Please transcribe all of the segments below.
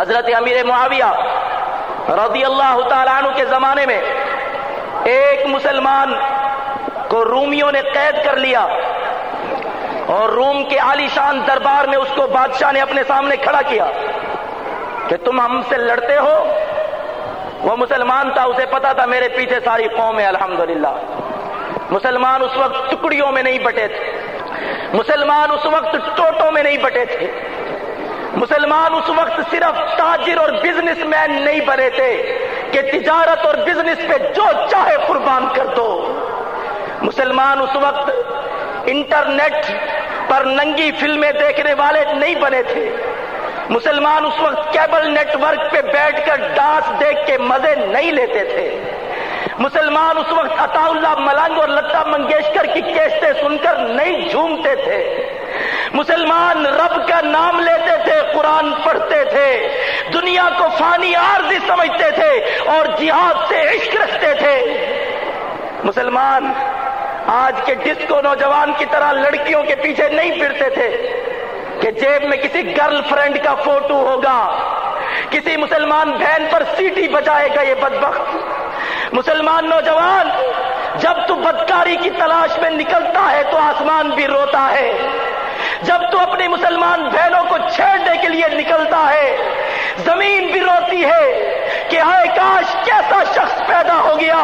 حضرت امیر معاویہ رضی اللہ تعالیٰ عنہ کے زمانے میں ایک مسلمان کو رومیوں نے قید کر لیا اور روم کے عالی شان دربار میں اس کو بادشاہ نے اپنے سامنے کھڑا کیا کہ تم ہم سے لڑتے ہو؟ وہ مسلمان تھا، اسے پتا تھا میرے پیچھے ساری قوم ہے، الحمدللہ۔ مسلمان اس وقت ٹکڑیوں میں نہیں بٹے تھے۔ مسلمان اس وقت ٹوٹوں میں نہیں بٹے تھے۔ مسلمان اس وقت صرف تاجر اور بزنس مین نہیں بنے تھے کہ تجارت اور بزنس پہ جو چاہے قربان کر دو۔ مسلمان اس وقت انٹرنیٹ پر ننگی فلمیں دیکھنے والے نہیں بنے تھے۔ مسلمان اس وقت کیبل نیٹ ورک پہ بیٹھ کر ڈانس دیکھ کے مزے نہیں لیتے تھے۔ مسلمان اس وقت عطا اللہ ملنگ اور لتا منگیشکر کی کیسٹیں سن کر نہیں جھومتے تھے۔ مسلمان رب کا نام لیتے تھے قرآن پڑھتے تھے، دنیا کو فانی عارضی سمجھتے تھے اور جہاد سے عشق رکھتے تھے۔ مسلمان، آج کے ڈسکو نوجوان کی طرح لڑکیوں کے پیچھے نہیں پھرتے تھے کہ جیب میں کسی گرل فرینڈ کا فوٹو ہوگا۔ کسی مسلمان بہن پر سیٹی بجائے گا یہ بدبخت۔ مسلمان نوجوان، جب تو بدکاری کی تلاش میں نکلتا ہے تو آسمان بھی روتا ہے۔ جب تو اپنی مسلمان بہنوں کو چھیڑنے کے لیے نکلتا ہے، زمین بھی روتی ہے کہ ہائے کاش کیسا شخص پیدا ہو گیا۔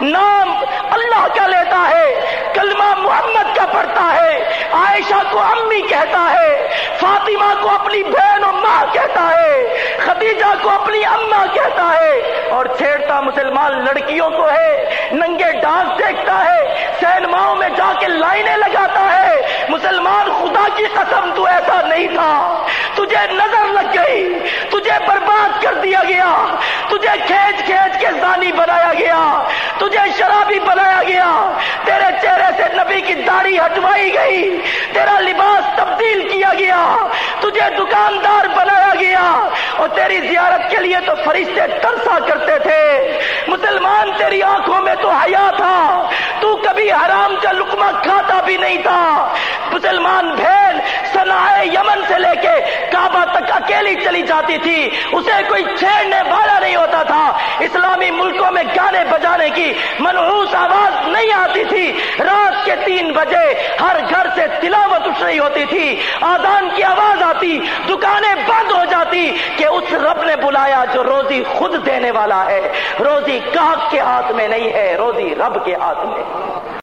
نام اللہ کا لیتا ہے، کلمہ محمد کا پڑھتا ہے، عائشہ کو امی کہتا ہے، فاطمہ کو اپنی بہن و ماں کہتا ہے، خدیجہ کو اپنی اما کہتا ہے۔ اور چھیڑتا مسلمان لڑکیوں کو ہے، ننگے ڈانس دیکھتا ہے سینماؤں میں جا کے لائنیں لگاتا ہے مسلمان خدا کی قسم تو ایسا نہیں تھا۔ تجھے نظر لگ گئی، تجھے برباد کر دیا گیا، تجھے کھینچ کھینچ کے زانی بنایا گیا، تجھے شرابی بنایا گیا۔ تیرے چہرے سے نبی کی داڑھی ہٹوائی گئی، تیرا لباس تبدیل کیا گیا، تجھے دکاندار بنایا گیا۔ اور تیری زیارت کے لیے تو فرشتے ترسا کرتے تھے۔ مسلمان تیری آنکھوں میں تو حیا تھا۔ تو کبھی حرام کا لکما کھاتا بھی نہیں تھا۔ مسلمان بہن سنا یمن سے لے کے کعبہ تک اکیلی چلی جاتی تھی۔ اسے کوئی چھیڑنے والا نہیں ہوتا تھا۔ اسلامی ملکوں میں گانے بجانے کی منحوس آواز نہیں آتی تھی۔ رات کے تین بجے ہر گھر سے تلاوت اٹھ رہی ہوتی تھی۔ آدان کی آواز آتی، دکانیں بند ہو جاتی کہ اس رب نے بلایا جو روزی خود دینے والا ہے۔ روزی کاک کے ہاتھ میں نہیں ہے، روزی رب کے ہاتھ میں۔